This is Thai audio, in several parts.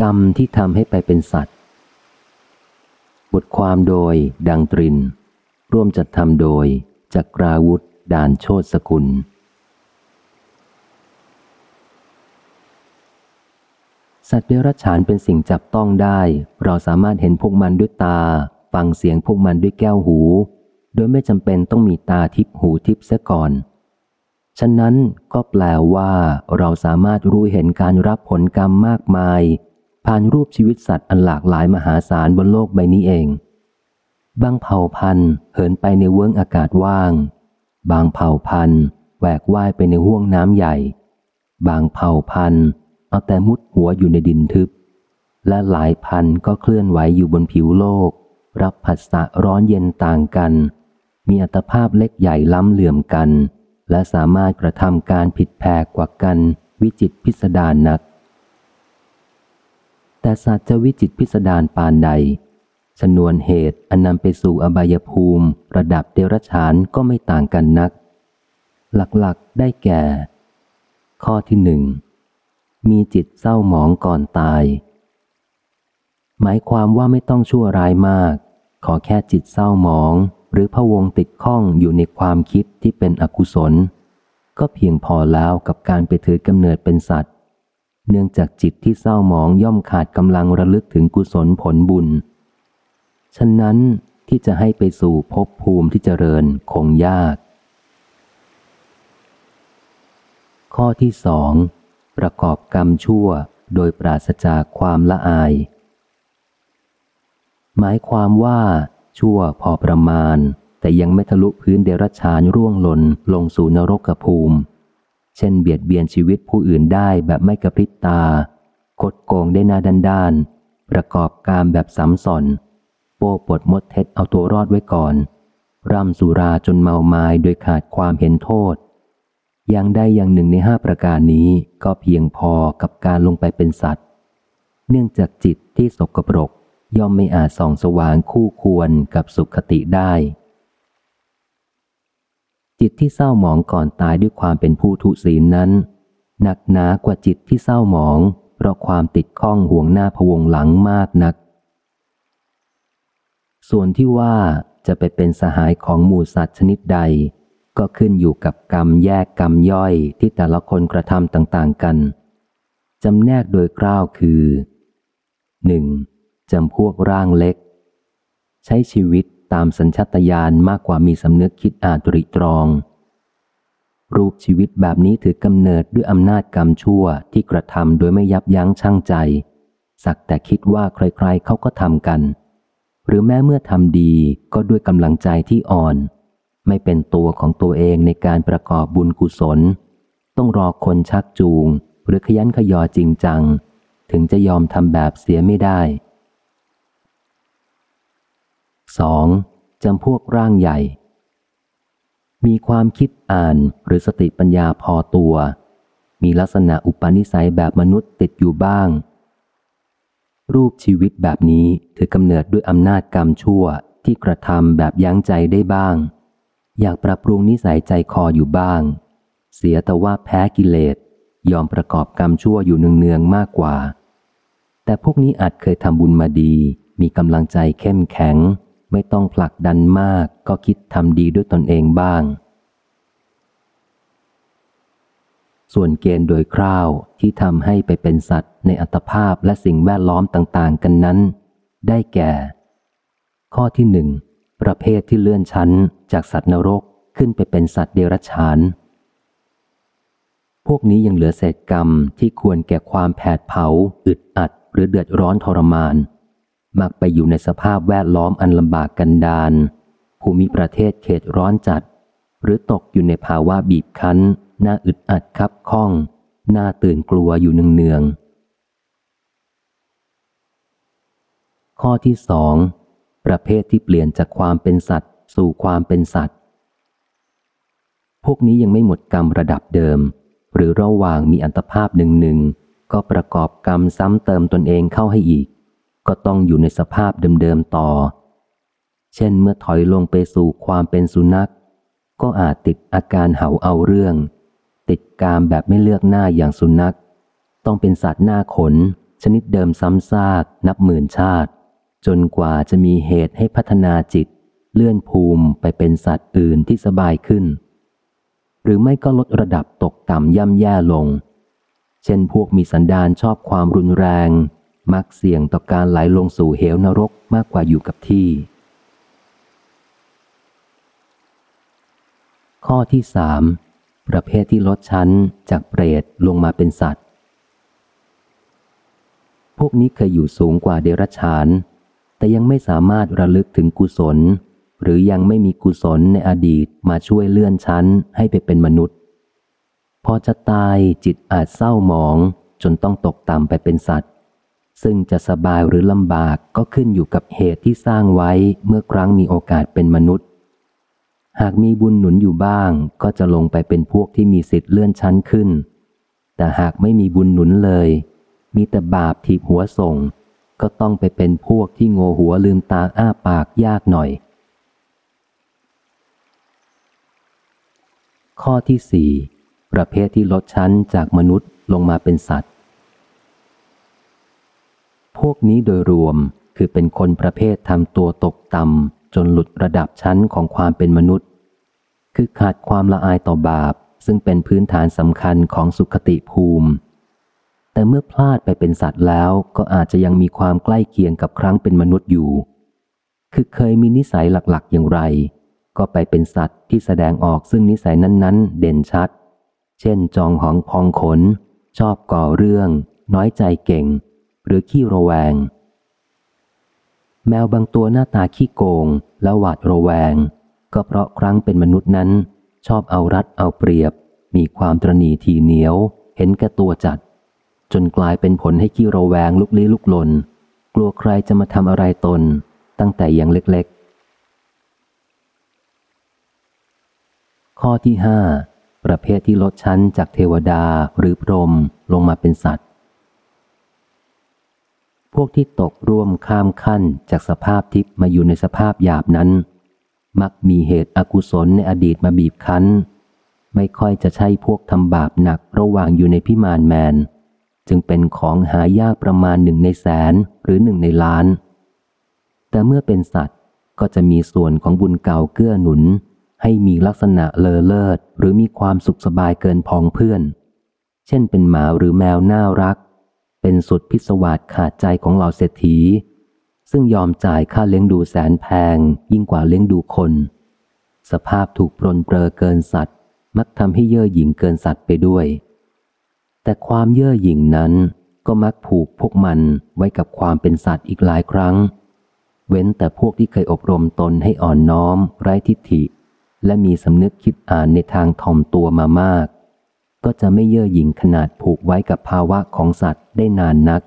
กรรมที่ทำให้ไปเป็นสัตว์ บทความโดยดังตริน ร่วมจัดทำโดยจักราวุธด่านโชตสกุล สัตว์เดรัจฉานเป็นสิ่งจับต้องได้ เราสามารถเห็นพวกมันด้วยตา ฟังเสียงพวกมันด้วยแก้วหู โดยไม่จำเป็นต้องมีตาทิพหูทิพเสียก่อนฉะนั้นก็แปลว่าเราสามารถรู้เห็นการรับผลกรรมมากมาย ผ่านรูปชีวิตสัตว์อันหลากหลายมหาศาลบนโลกใบนี้เอง บางเผ่าพันธุ์เหินไปในเวิ้งอากาศว่าง บางเผ่าพันธุ์แหวกว่ายไปในห้วงน้ำใหญ่ บางเผ่าพันธุ์เอาแต่มุดหัวอยู่ในดินทึบ และหลายพันก็เคลื่อนไหวอยู่บนผิวโลก รับผัสสะร้อนเย็นต่างกัน มีอัตภาพเล็กใหญ่ล้ำเหลื่อมกัน และสามารถกระทำการผิดแผกกว่ากันวิจิตพิสดารนัก แต่สัตว์จะวิจิตพิสดารปานใดชนวนเหตุอันนำไปสู่อบายภูมิ ระดับเดรัจฉานก็ไม่ต่างกันนัก หลักๆได้แก่ ข้อที่หนึ่ง มีจิตเศร้าหมองก่อนตาย หมายความว่าไม่ต้องชั่วร้ายมาก ขอแค่จิตเศร้าหมอง หรือพะวงติดข้องอยู่ในความคิดที่เป็นอกุศล ก็เพียงพอแล้วกับการไปถือกำเนิดเป็นสัตว์ เนื่องจากจิตที่เศร้าหมองย่อมขาดกำลังระลึกถึงกุศลผลบุญ ฉะนั้นที่จะให้ไปสู่ภพภูมิที่เจริญคงยาก ข้อที่สองประกอบกรรมชั่วโดยปราศจากความละอาย หมายความว่าชั่วพอประมาณ แต่ยังไม่ทะลุพื้นเดรัจฉานร่วงหล่นลงสู่นรกภูมิ เช่นเบียดเบียนชีวิตผู้อื่นได้แบบไม่กระพริบตากดโกงได้หน้าด้านดานประกอบการแบบสำสอนโป้ปดมดเท็จเอาตัวรอดไว้ก่อน ร่ำสุราจนเมาไมา้โดยขาดความเห็นโทษ อย่างใดอย่างหนึ่งในห้าประการนี้ก็เพียงพอกับการลงไปเป็นสัตว์ เนื่องจากจิตที่สกปรกย่อมไม่อาจส่องสว่างคู่ควรกับสุขคติได้ จิตที่เศร้าหมองก่อนตายด้วยความเป็นผู้ทุศีลนั้น หนักหนากว่าจิตที่เศร้าหมอง เพราะความติดข้องห่วงหน้าพวงหลังมากนัก ส่วนที่ว่าจะไปเป็นสหายของหมูสัตว์ชนิดใด ก็ขึ้นอยู่กับกรรมแยกกรรมย่อยที่แต่ละคนกระทำต่างๆกันจำแนกโดยกล้าวคือ 1. จำพวกร่างเล็ก ใช้ชีวิต ตามสัญชตาตญาณมากกว่ามีสำนึกคิดอ่านตริตรอง รูปชีวิตแบบนี้ถือกำเนิดด้วยอำนาจกรรมชั่วที่กระทำโดยไม่ยับยั้งชั่งใจ สักแต่คิดว่าใครๆเขาก็ทำกัน หรือแม้เมื่อทำดีก็ด้วยกำลังใจที่อ่อน ไม่เป็นตัวของตัวเองในการประกอบบุญกุศล ต้องรอคนชักจูง หรือขยันขยอจริงจัง ถึงจะยอมทำแบบเสียไม่ได้ 2. จำพวกร่างใหญ่ มีความคิดอ่านหรือสติปัญญาพอตัว มีลักษณะอุปนิสัยแบบมนุษย์ติดอยู่บ้าง รูปชีวิตแบบนี้ถือกำเนิดด้วยอำนาจกรรมชั่วที่กระทำแบบยั้งใจได้บ้าง อยากปรับปรุงนิสัยใจคออยู่บ้าง เสียแต่ว่าแพ้กิเลสยอมประกอบกรรมชั่วอยู่เนืองๆมากกว่า แต่พวกนี้อาจเคยทำบุญมาดี มีกำลังใจเข้มแข็ง ไม่ต้องผลักดันมากก็คิดทำดีด้วยตนเองบ้าง ส่วนเกณฑ์โดยคร่าวที่ทำให้ไปเป็นสัตว์ในอัตภาพและสิ่งแวดล้อมต่าง ๆ กันนั้น ได้แก่ ข้อที่หนึ่งประเภทที่เลื่อนชั้นจากสัตว์นรกขึ้นไปเป็นสัตว์เดรัจฉาน พวกนี้ยังเหลือเศษกรรมที่ควรแก่ความแผดเผา อึดอัด หรือเดือดร้อนทรมาน มักไปอยู่ในสภาพแวดล้อมอันลำบากกันดานภูมิประเทศเขตร้อนจัด หรือตกอยู่ในภาวะบีบคั้นน้าอึดอัดคับข้องน้าตื่นกลัวอยู่เนืองๆข้อที่สองประเภทที่เปลี่ยนจากความเป็นสัตว์ สู่ความเป็นสัตว์ พวกนี้ยังไม่หมดกรรมระดับเดิม หรือระหว่างมีอันตภาพหนึ่งหนึ่งก็ประกอบกรรมซ้ำเติมตนเองเข้าให้อีก ก็ต้องอยู่ในสภาพเดิมๆต่อ เช่นเมื่อถอยลงไปสู่ความเป็นสุนัข ก็อาจติดอาการเห่าเอาเรื่อง ติดกามแบบไม่เลือกหน้าอย่างสุนัข ต้องเป็นสัตว์หน้าขน ชนิดเดิมซ้ำซาก นับหมื่นชาติ จนกว่าจะมีเหตุให้พัฒนาจิต เลื่อนภูมิไปเป็นสัตว์อื่นที่สบายขึ้น หรือไม่ก็ลดระดับตกต่ำย่ำแย่ลง เช่นพวกมีสันดานชอบความรุนแรง มักเสี่ยงต่อการไหลลงสู่เหวนรกมากกว่าอยู่กับที่ ข้อที่สามประเภทที่ลดชั้นจากเปรตลงมาเป็นสัตว์ พวกนี้เคยอยู่สูงกว่าเดรัจฉาน แต่ยังไม่สามารถระลึกถึงกุศล หรือยังไม่มีกุศลในอดีตมาช่วยเลื่อนชั้นให้ไปเป็นมนุษย์ พอจะตายจิตอาจเศร้าหมองจนต้องตกต่ำไปเป็นสัตว์ ซึ่งจะสบายหรือลำบากก็ขึ้นอยู่กับเหตุที่สร้างไว้เมื่อครั้งมีโอกาสเป็นมนุษย์ หากมีบุญหนุนอยู่บ้าง ก็จะลงไปเป็นพวกที่มีสิทธิ์เลื่อนชั้นขึ้น แต่หากไม่มีบุญหนุนเลย มีแต่บาปถีบหัวส่ง ก็ต้องไปเป็นพวกที่โงหัวลืมตาอ้าปากยากหน่อย ข้อที่สี่ประเภทที่ลดชั้นจากมนุษย์ลงมาเป็นสัตว์ พวกนี้โดยรวมคือเป็นคนประเภททำตัวตกต่ำจนหลุดระดับชั้นของความเป็นมนุษย์ คือขาดความละอายต่อบาป ซึ่งเป็นพื้นฐานสำคัญของสุขติภูมิ แต่เมื่อพลาดไปเป็นสัตว์แล้วก็อาจจะยังมีความใกล้เคียงกับครั้งเป็นมนุษย์อยู่ คือเคยมีนิสัยหลักๆ อย่างไร ก็ไปเป็นสัตว์ที่แสดงออกซึ่งนิสัยนั้นๆ เด่นชัด เช่น จองหองพองขน ชอบก่อเรื่อง น้อยใจเก่ง หรือขี้ระแวง แมวบางตัวหน้าตาขี้โกงและหวาดระแวง ก็เพราะครั้งเป็นมนุษย์นั้น ชอบเอารัดเอาเปรียบ มีความตรณีทีเหนียว เห็นแก่ตัวจัด จนกลายเป็นผลให้ขี้ระแวงลุกลี้ลุกลน กลัวใครจะมาทำอะไรตน ตั้งแต่ยังเล็กๆ ข้อที่ห้าประเภทที่ลดชั้นจากเทวดาหรือพรหมลงมาเป็นสัตว์ วกที่ตกร่วมข้ามขั้นจากสภาพทิพย์มาอยู่ในสภาพหยาบนั้น มักมีเหตุอกุศลในอดีตมาบีบคั้น ไม่ค่อยจะใช่พวกทำบาปหนักระหว่างอยู่ในพิมานแมน จึงเป็นของหายากประมาณหนึ่งในแสนหรือหนึ่งในล้าน แต่เมื่อเป็นสัตว์ก็จะมีส่วนของบุญเก่าเกื้อหนุน ให้มีลักษณะเลอเลิศ หรือมีความสุขสบายเกินพองเพื่อน เช่นเป็นหมาหรือแมวน่ารัก เป็นสุดพิศวาสขาดใจของเหล่าเศรษฐี ซึ่งยอมจ่ายค่าเลี้ยงดูแสนแพง ยิ่งกว่าเลี้ยงดูคน สภาพถูกปรนเปรอเกินสัตว์ มักทำให้เย่อหยิ่งเกินสัตว์ไปด้วย แต่ความเย่อหยิ่งนั้นก็มักผูกพวกมันไว้กับความเป็นสัตว์อีกหลายครั้ง เว้นแต่พวกที่เคยอบรมตนให้อ่อนน้อม ไร้ทิฏฐิ และมีสำนึกคิดอ่านในทางถ่อมตัวมามาก ก็จะไม่เย่อหยิ่งขนาดผูกไว้กับภาวะของสัตว์ได้นานนัก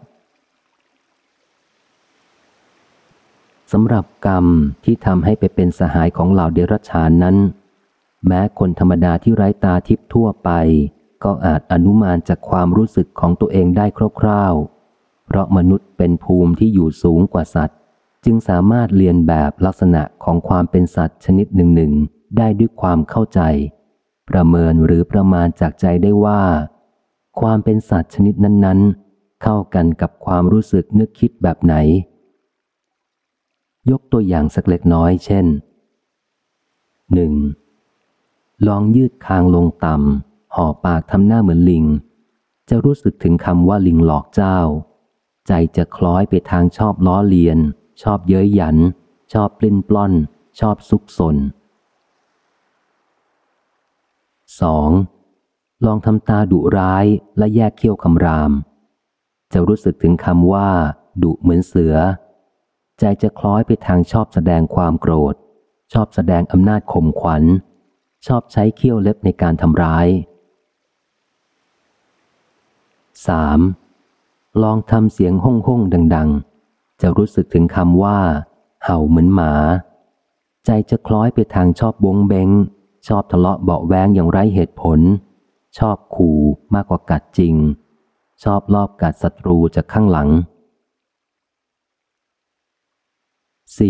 สำหรับกรรมที่ทำให้ไปเป็นสหายของเหล่าเดรัจฉานนั้น แม้คนธรรมดาที่ไร้ตาทิพทั่วไป ก็อาจอนุมานจากความรู้สึกของตัวเองได้คร่าวๆ เพราะมนุษย์เป็นภูมิที่อยู่สูงกว่าสัตว์ จึงสามารถเรียนแบบลักษณะของความเป็นสัตว์ชนิดหนึ่งๆ ได้ด้วยความเข้าใจ ประเมินหรือประมาณจากใจได้ว่า ความเป็นสัตว์ชนิดนั้น ๆ เข้ากันกับความรู้สึกนึกคิดแบบไหน ยกตัวอย่างสักเล็กน้อยเช่น 1. ลองยืดคางลงต่ำห่อปากทำหน้าเหมือนลิง จะรู้สึกถึงคำว่าลิงหลอกเจ้า ใจจะคล้อยไปทางชอบล้อเลียน ชอบเย้ยหยัน ชอบปลิ้นปล้อน ชอบซุกซน 2. ลองทำตาดุร้ายและแยกเขี้ยวคำราม จะรู้สึกถึงคำว่า ดุเหมือนเสือ ใจจะคล้อยไปทางชอบแสดงความโกรธ ชอบแสดงอำนาจข่มขวัญ ชอบใช้เขี้ยวเล็บในการทำร้าย 3. ลองทำเสียงห้องห้องดัง ๆ จะรู้สึกถึงคำว่า เห่าเหมือนหมา ใจจะคล้อยไปทางชอบบงเบง ชอบทะเลาะเบาแวงอย่างไร้เหตุผล ชอบขู่มากกว่ากัดจริง ชอบลอบกัดศัตรูจากข้างหลัง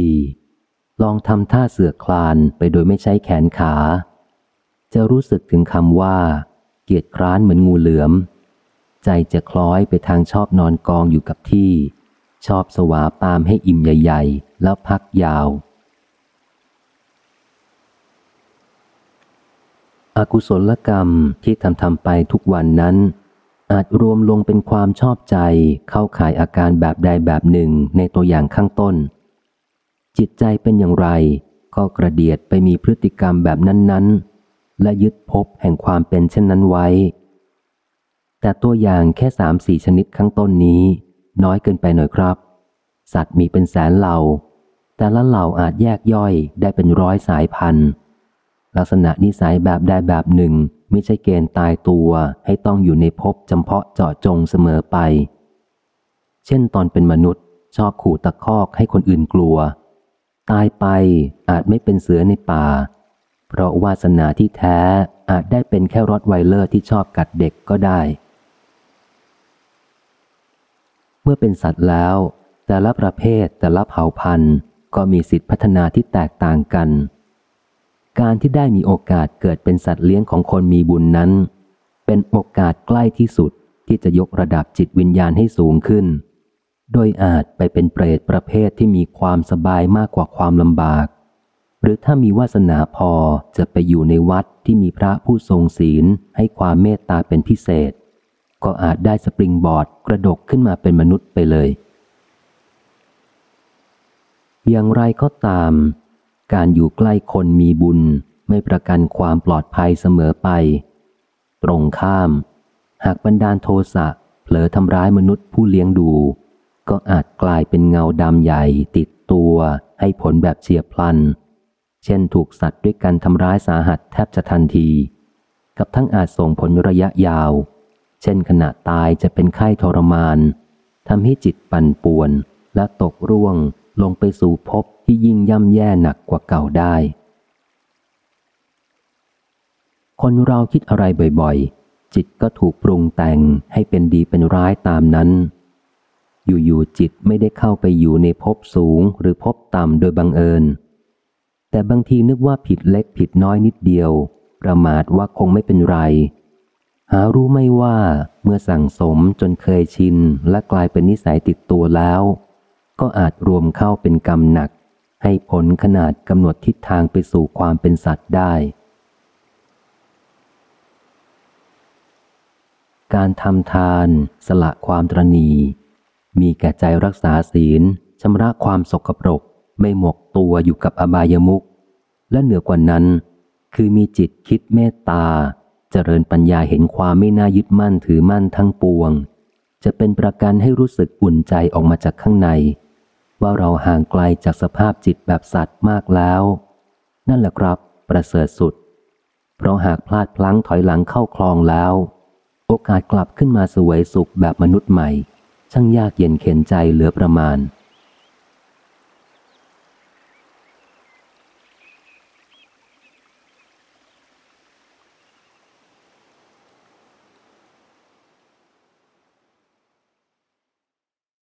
4. ลองทำท่าเสือคลานไปโดยไม่ใช้แขนขา จะรู้สึกถึงคำว่า เกียดคร้านเหมือนงูเหลือม ใจจะคล้อยไปทางชอบนอนกองอยู่กับที่ ชอบสวาปามให้อิ่มใหญ่ ๆ แล้วพักยาว อากุศลกรรมที่ทำทำไปทุกวันนั้น อาจรวมลงเป็นความชอบใจเข้าขายอาการแบบใดแบบหนึ่งในตัวอย่างข้างต้น จิตใจเป็นอย่างไร ก็กระเดียดไปมีพฤติกรรมแบบนั้น ๆ และยึดพบแห่งความเป็นเช่นนั้นไว้ แต่ตัวอย่างแค่สามสี่ชนิดข้างต้นนี้ น้อยเกินไปหน่อยครับ สัตว์มีเป็นแสนเหล่า แต่ละเหล่าอาจแยกย่อยได้เป็นร้อยสายพันธุ์ ลักษณะนิสัยแบบใดแบบหนึ่ง ไม่ใช่เกณฑ์ตายตัวให้ต้องอยู่ในภพจำเพาะเจาะจงเสมอไป เช่นตอนเป็นมนุษย์ ชอบขู่ตะคอกให้คนอื่นกลัว ตายไปอาจไม่เป็นเสือในป่า เพราะวาสนาที่แท้อาจได้เป็นแค่รอดไวเลอร์ที่ชอบกัดเด็กก็ได้ เมื่อเป็นสัตว์แล้ว แต่ละประเภทแต่ละเผ่าพันธุ์ ก็มีสิทธิพัฒนาที่แตกต่างกัน การที่ได้มีโอกาสเกิดเป็นสัตว์เลี้ยงของคนมีบุญนั้น เป็นโอกาสใกล้ที่สุดที่จะยกระดับจิตวิญญาณให้สูงขึ้น โดยอาจไปเป็นเปรตประเภทที่มีความสบายมากกว่าความลำบาก หรือถ้ามีวาสนาพอจะไปอยู่ในวัดที่มีพระผู้ทรงศีลให้ความเมตตาเป็นพิเศษ ก็อาจได้สปริงบอร์ดกระดกขึ้นมาเป็นมนุษย์ไปเลย อย่างไรก็ตาม การอยู่ใกล้คนมีบุญไม่ประกันความปลอดภัยเสมอไป ตรงข้าม หากบันดาลโทสะเผลอทำร้ายมนุษย์ผู้เลี้ยงดู ก็อาจกลายเป็นเงาดำใหญ่ติดตัวให้ผลแบบเฉียบพลัน เช่นถูกสัตว์ด้วยกันทำร้ายสาหัสแทบจะทันที กับทั้งอาจส่งผลระยะยาว เช่นขณะตายจะเป็นไข้ทรมานทำให้จิตปั่นป่วนและตกร่วงลงไปสู่ภพ ที่ยิ่งย่ำแย่หนักกว่าเก่าได้ คนเราคิดอะไรบ่อยๆ จิตก็ถูกปรุงแต่งให้เป็นดีเป็นร้ายตามนั้น อยู่ๆจิตไม่ได้เข้าไปอยู่ในภพสูงหรือภพต่ำโดยบังเอิญ แต่บางทีนึกว่าผิดเล็กผิดน้อยนิดเดียว ประมาทว่าคงไม่เป็นไร หารู้ไม่ว่าเมื่อสั่งสมจนเคยชินและกลายเป็นนิสัยติดตัวแล้วก็อาจรวมเข้าเป็นกรรมหนัก ให้ผลขนาดกำหนดทิศทางไปสู่ความเป็นสัตว์ได้ การทำทาน สละความตรณี มีแก่ใจรักษาศีลชำระความสกปรก ไม่หมกตัวอยู่กับอบายมุขและเหนือกว่านั้น คือมีจิตคิดเมตตา เจริญปัญญาเห็นความไม่น่ายึดมั่นถือมั่นทั้งปวง จะเป็นประกันให้รู้สึกอุ่นใจออกมาจากข้างใน ว่าเราห่างไกลจากสภาพจิตแบบสัตว์มากแล้ว นั่นแหละครับ ประเสริฐสุด เพราะหากพลาดพลั้งถอยหลังเข้าคลองแล้ว โอกาสกลับขึ้นมาสวยสุขแบบมนุษย์ใหม่ ช่างยากเย็นเข็นใจเหลือประมาณ